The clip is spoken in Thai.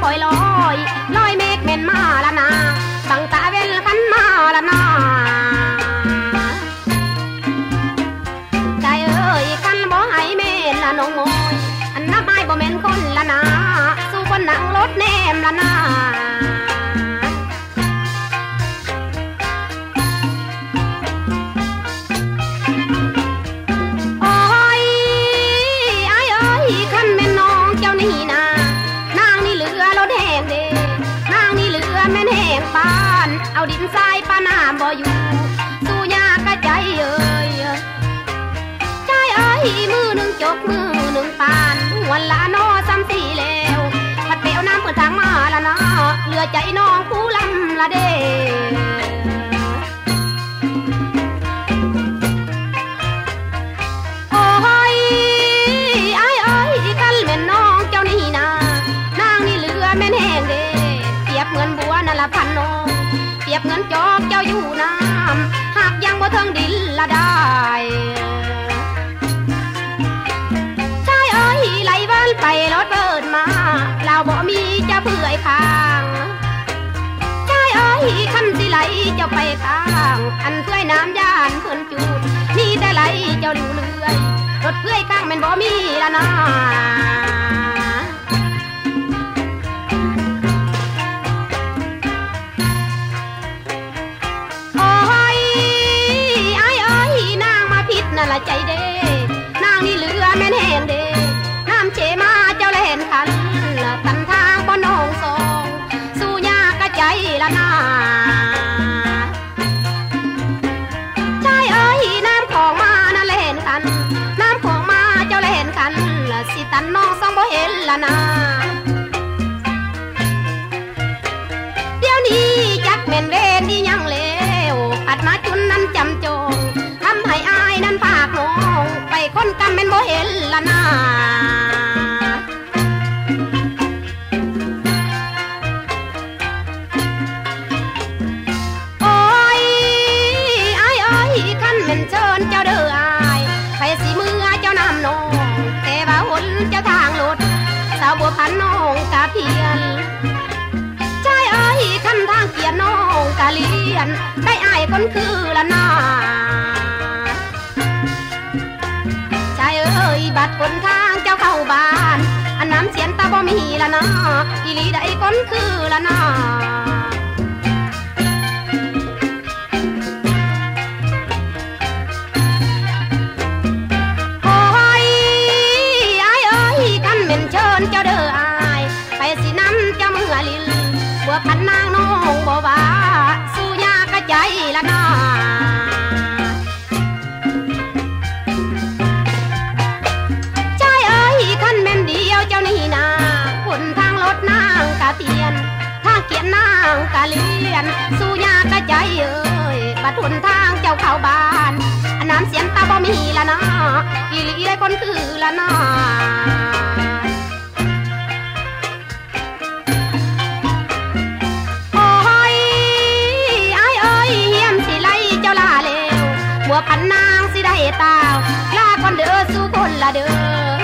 คอยลอยลอยเมฆเป็นมาละนาาดินทรายปาน้ำบ่อยู่สู้ยากระใจเอ้ยใจเอ้ยมือหนึ่งจกมือหนึ่งปานวันละนอซ้ำสี่แล้วพัดเปลวน้ำเปิดทางมาละนะเหลือใจน้องผู้ลำละเด้ น้ำหากยังบ่เทิงดินละได้ใช่เอ้ยไหลวันไปรถเบิดมาเราบ่มีจะเผื่อยคางใจเอ้ยคันสิไหลเจ้าไปข้าง อันเพื่อยน้ำยานเพิ่นจูดนี่แต่ไหลเจ้าอยู่เรื่อยรถเพื่อยข้างม่นบ่มีละนะ ใจเด้นางนี่เหลือแม่นแห้งเด้น้ำเชมาเจ้าแลนคันตันทางบน้องสองสู้ยากกะใจละนาใจเอ้ยน้ำของมาน่ะเล่นกันน้ำของมาเจ้าเล่นกันละสิตันน้องสองบ่เห็นละนา คนกันแม่นบ่เห็นละนาโอ้ยไอ้ไอ้ยคันเป็นเชิญเจ้าเด้อไอายไปสิมือเจ้านำนองแต่ว่าหนเจ้าทางรถสาวบัวพันน้องกาเพียนใจไอ้ยคันทางเกียนน้องกาเลียน ได้อายคนคือละนา บ่มีละนาอีลีได้คนคือละนาโอ้ไอ้กันเป็นเชิญเจ้าเด้ออายไปสิน้ำเจ้าเมื่อลินบัวพันนางน้องบ่ว่าสู้ยากกะใจละนาางกะเลียน สู้ยากกะใจเอ้ยบัดทุนทางเจ้าเข้าบ้านน้ำเสียงตาบ่มีละนะอีหลีได้คนคือละนะโอ้ยไอ้เอ้ยเฮียมสิไล่เจ้าลาเลวบัวพันนางสิได้ตาวลาก่อนเด้อสู่คนละเด้อ